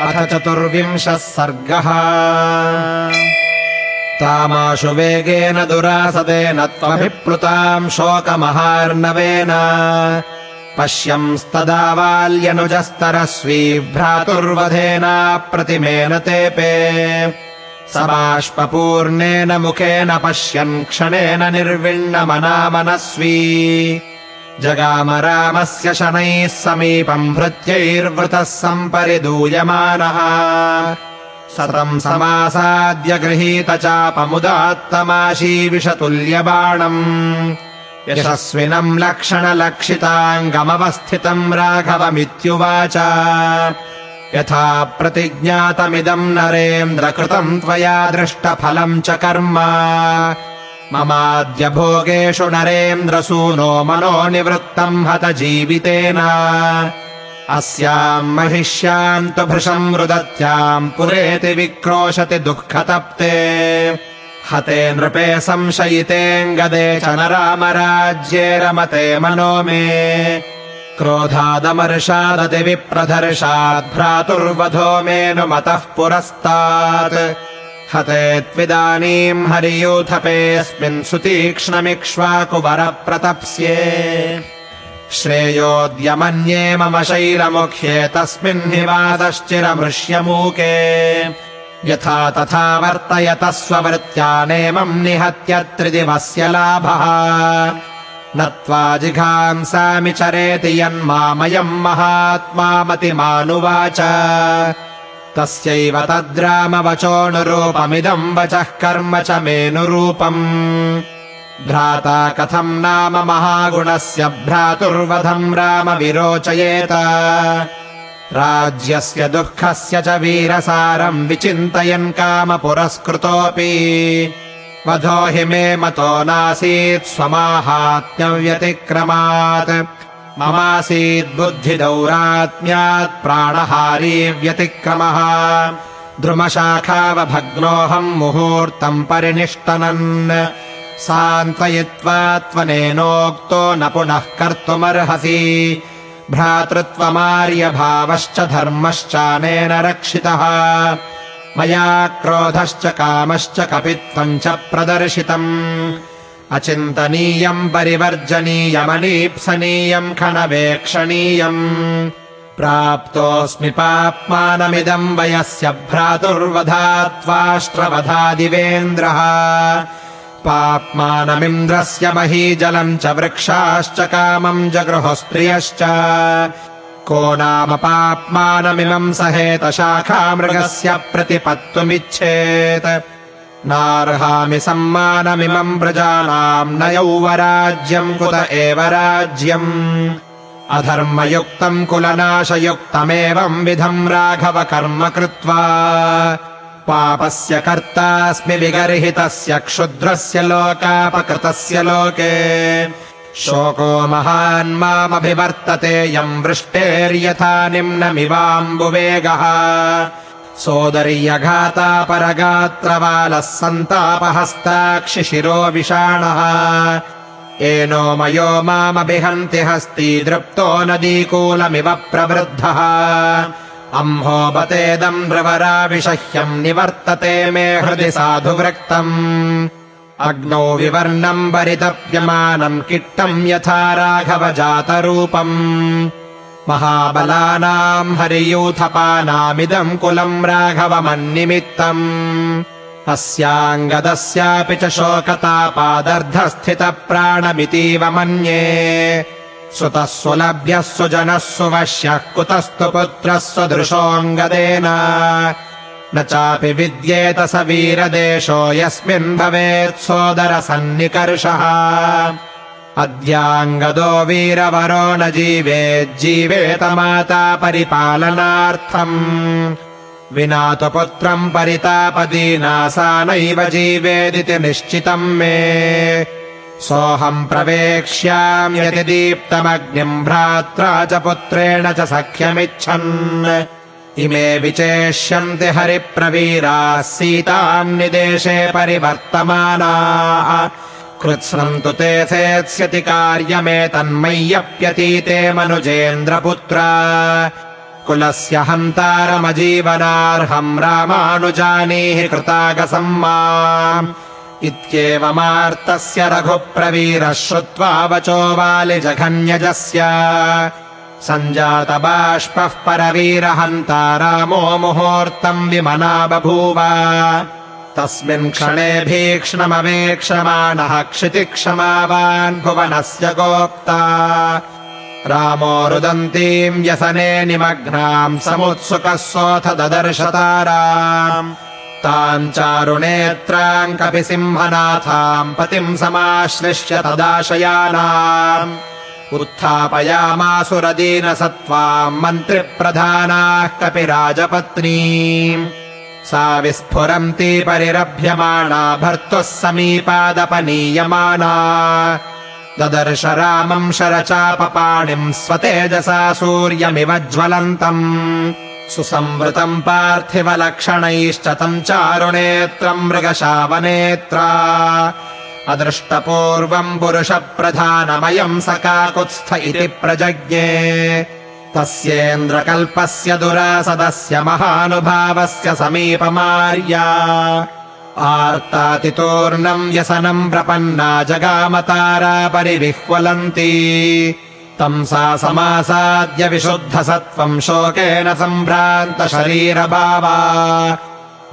अथ चतुर्विंशः सर्गः। तामाशु वेगेन दुरासदेन त्वभिप्लुताम् शोकमहार्णवेन। पश्यंस्तदा बाल्यनुजस्तरस्वी भ्रातुर्वधेना प्रतिमेन तेपे। समाश्वपूर्णेन मुखेन पश्यन् क्षणेन निर्विण्णमनामनस्वी जगाम रामस्य शनैः समीपम् भृत्यैर्वृतः सम्परिदूयमानः। सतम् समासाद्य गृहीतचापमुदात्तमाशीविषतुल्यबाणम् यशस्विनम् लक्षणलक्षिताङ्गमवस्थितम् राघवमित्युवाच। यथा प्रतिज्ञातमिदम् नरेन्द्र कृतम् त्वया दृष्टफलम् च कर्म ममाद्य भोगेषु नरेन्द्रसूनो मनो निवृत्तम् हत जीवितेन। अस्याम् महिष्याम् तु भृशम् रुदत्याम् पुरेति विक्रोशति दुःखतप्ते। हते नृपे संशयितेऽङ्गदे च न रामराज्ये रमते मनो मे। क्रोधादमर्षादतिविप्रदर्शात् भ्रातुर्वधो मेनुमतः पुरस्तात् हते त्विदानीम् हरियूथपेऽस्मिन् सुतीक्ष्णमिक्ष्वाकुवरप्रतप्स्ये श्रेयोऽद्यमन्ये मम शैलमुख्ये तस्मिन् हि वादश्चिरमृष्यमूके। यथा तथा वर्तयतः स्ववृत्त्यानेमम् निहत्य त्रिदिवस्य लाभः। नत्वा जिघांसामि चरेति यन्मामयम् महात्मामतिमानुवाच तस्यैव तद्रामवचोऽनुरूपमिदम् वचः कर्म च मेऽनुरूपम् भ्राता कथम् नाम महागुणस्य भ्रातुर्वधम् राम विरोचयेत। राज्यस्य दुःखस्य च वीरसारम् विचिन्तयन् कामपुरस्कृतोऽपि वधो हि मे मतो नासीत् स्वमाहात्म्यव्यतिक्रमात् ममासीद्बुद्धिदौरात्म्यात् प्राणहारी व्यतिक्रमः द्रुमशाखावभग्नोऽहम् मुहूर्तम् परिनिष्टनन्। सान्त्वयित्वा त्वनेनोक्तो न पुनः कर्तुमर्हसि। भ्रातृत्वमार्यभावश्च धर्मश्चानेन रक्षितः। मया क्रोधश्च कामश्च कपित्वम् च प्रदर्शितम् अचिन्तनीयम् परिवर्जनीयमनीप्सनीयम् खनवेक्षणीयम् प्राप्तोऽस्मि पाप्मानमिदम् वयस्य भ्रातुर्वधात्वाष्ट्रवधादिवेन्द्रः पाप्मानमिन्द्रस्य महीजलम् च वृक्षाश्च कामम् जगृहस्त्रियश्च को नाम पाप्मानमिमम् सहेतशाखामृगस्य प्रतिपत्तुमिच्छेत् नार्हामि सम्मानमिमम् प्रजानाम् न यौवराज्यम् कुत एव राज्यम्। अधर्मयुक्तम् कुलनाशयुक्तमेवम् विधम् राघव कर्म कृत्वा। पापस्य कर्तास्मि विगर्हितस्य क्षुद्रस्य लोकापकृतस्य लोके। शोको महान् मामभिवर्तते यम् वृष्टेर्यथा निम्नमिवाम्बुवेगः सोदर्यघाता परगात्रवालः सन्तापहस्ताक्षिशिरो विषाणः। एनो मयो मामभिहन्ति हस्ती दृप्तो नदीकूलमिव प्रवृद्धः। अम्भोबतेदम् ब्रवराविषह्यम् निवर्तते मे हृदि साधुवृक्तम् अग्नौ विवर्णम् परितप्यमानम् किट्टम् यथा राघवजातरूपम् महाबलानाम् हरियूथपानामिदम् कुलम् राघवमन्निमित्तम्। अस्याङ्गदस्यापि च शोकतापादर्धस्थितप्राणमितीव मन्ये। सुतः सुलभ्यः सुजनः सुवश्यः कुतस्तु पुत्रः सदृशोऽङ्गदेन। न चापि विद्येत स वीरदेशो यस्मिन् भवेत् सोदरसन्निकर्षः अद्याङ्गदो वीरवरो न जीवेज्जीवेत माता परिपालनार्थम्। विना तु पुत्रम् परितापदीना सा नैव जीवेदिति निश्चितम् मे। सोऽहम् प्रवेक्ष्याम्यति दीप्तमग्निम् भ्रात्रा च पुत्रेण च सख्यमिच्छन्। इमे विचेष्यन्ति हरिप्रवीराः सीताम् निदेशे परिवर्तमानाः कृत्स्नम् तु सेत्स्यति कार्यमेतन्मय्यप्यतीते मनुजेन्द्रपुत्रा। कुलस्य हन्तारमजीवनार्हम् रामानुजानीः कृतागसम् माम् इत्येवमार्तस्य रघुप्रवीरः श्रुत्वा वचो वालिजघन्यजस्य सञ्जातबाष्पः परवीरहन्ता रामो मुहूर्तम् विमना बभूव तस्मिन् क्षणे भीक्ष्णमवेक्षमाणः क्षितिक्षमावान् भुवनस्य गोप्ता। रामो रुदन्तीम् व्यसने निमग्नाम् समुत्सुकः सोऽथ ददर्शताराम् ताम् चारुनेत्राम् कपि सिंहनाथाम् पतिम् समाश्लिष्य तदाशयानाम्। उत्थापयामासुरदीनसत्त्वाम् मन्त्रिप्रधानाः कपि राजपत्नी सा विस्फुरन्ती परिरभ्यमाणा भर्तुः समीपादपनीयमाना। ददर्श रामम् शरचापपाणिम् स्वतेजसा सूर्यमिव ज्वलन्तम्। सुसंवृतम् पार्थिवलक्षणैश्च तम् चारुनेत्रम् मृगशावनेत्रा। अदृष्टपूर्वम् पुरुषप्रधानमयम् स काकुत्स्थ इति प्रजज्ञे तस्येन्द्रकल्पस्य दुरासदस्य महानुभावस्य समीपमार्या। आर्तातितोर्णम् व्यसनम् प्रपन्ना जगामतारा परिविह्वलन्ती। तम् सा समासाद्य विशुद्धसत्त्वम् शोकेन सम्भ्रान्तशरीरभावा।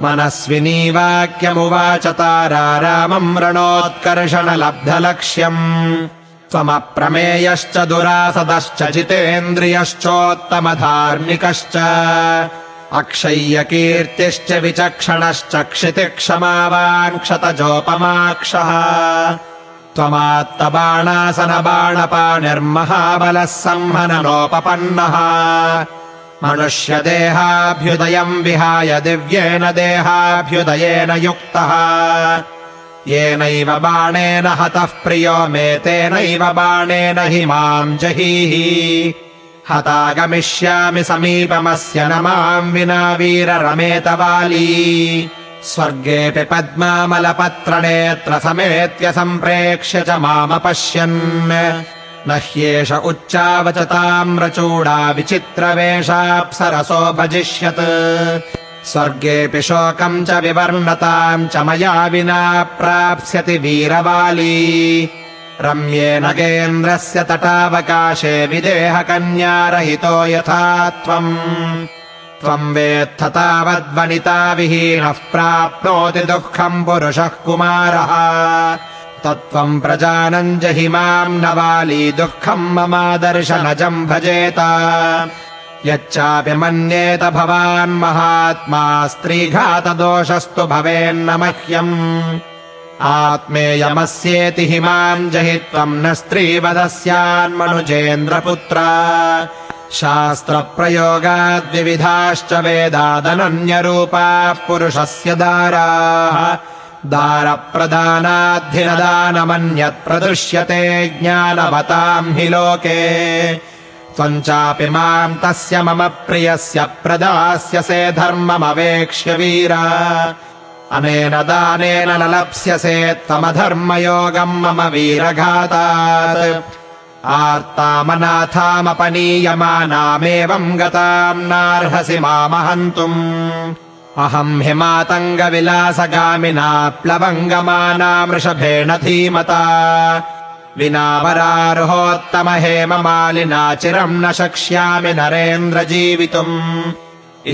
मनस्विनी वाक्यमुवाच तारा रामम् रणोत्कर्षणलब्धलक्ष्यम् त्वमप्रमेयश्च दुरासदश्च जितेन्द्रियश्चोत्तमधार्मिकश्च। अक्षय्यकीर्तिश्च विचक्षणश्च क्षितिक्षमावान् क्षतजोपमाक्षः। त्वमात्तबाणासनबाणपाणिर्महाबलः संहननोपपन्नः। मनुष्यदेहाभ्युदयम् विहाय दिव्येन देहाभ्युदयेन युक्तः येनैव बाणेन हतः प्रियो मे तेनैव बाणेन हि माम् जहीः। हतागमिष्यामि समीपमस्य न माम् विना वीररमेतवाली। स्वर्गेऽपि पद्मामलपत्रनेत्र समेत्य सम्प्रेक्ष्य च मामपश्यन्। न ह्येष उच्चावचताम् रचूडा विचित्रवेषाप्सरसो भजिष्यत् स्वर्गेऽपि शोकम् च विवर्णताम् च मया विना प्राप्स्यति वीरवाली रम्येन गेन्द्रस्य तटावकाशे विदेहकन्यारहितो यथा त्वम्। त्वम् वेत्थ तावद्वनिताविहीनः प्राप्नोति दुःखम् पुरुषः कुमारः। तत्त्वम् प्रजानम् जहि माम् न वाली दुःखम् ममादर्शनजम् भजेत यच्चापि मन्येत भवान् महात्मा स्त्रीघातदोषस्तु भवेन्न मह्यम्। आत्मेयमस्येति हि माम् जहि त्वम् न स्त्रीवदस्यान्मनुजेन्द्रपुत्र। शास्त्रप्रयोगाद्विविधाश्च वेदादनन्यरूपाः पुरुषस्य दाराः। दारप्रदानाद्धिनदानमन्यत् प्रदृश्यते ज्ञानवताम् हि लोके त्वम् चापि माम् तस्य मम प्रियस्य प्रदास्यसे धर्ममवेक्ष्य वीर। अनेन दानेन न लप्स्यसे त्वमधर्मयोगम् मम वीरघातात्। आर्तामनाथामपनीयमानामेवम् गताम् नार्हसि मामहन्तुम्। अहम् हि मातङ्गविलासगामिना प्लवङ्गमाना वृषभेण धीमता विना चिरम् न शक्ष्यामि नरेन्द्र जीवितुम्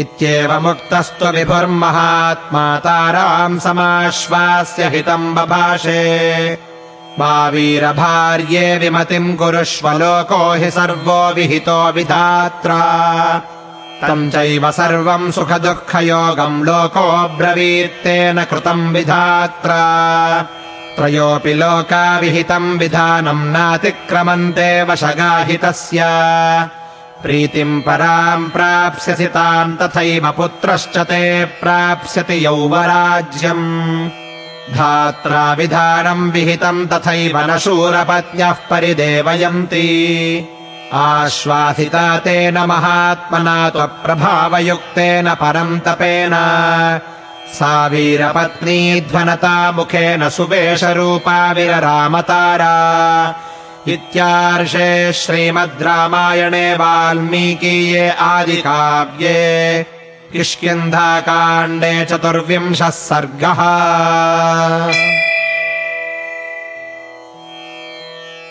इत्येवमुक्तस्तु विभुर्महात्मा ताराम् समाश्वास्य हितम् बभाषे। मा वीरभार्ये विमतिम् कुरुष्व लोको हि सर्वो विहितो विधात्रा। तम् चैव सर्वम् सुखदुःखयोगम् लोको ब्रवीत्तेन कृतम् विधात्रा त्रयोऽपि लोका विहितम् विधानम् नातिक्रमन्ते वशगाहितस्य। प्रीतिम् पराम् प्राप्स्यसि ताम् तथैव पुत्रश्च ते प्राप्स्यति यौवराज्यम्। धात्रा विधानम् विहितम् तथैव न शूरपत्न्यः परिदेवयन्ति। आश्वासिता तेन महात्मना त्वप्रभावयुक्तेन परम् तपेन सा वीरपत्नी ध्वनता मुखेन सुवेशरूपा विररामतारा। इत्यार्षे श्रीमद् रामायणे वाल्मीकीये आदिकाव्ये किष्किन्धाकाण्डे चतुर्विंशः सर्गः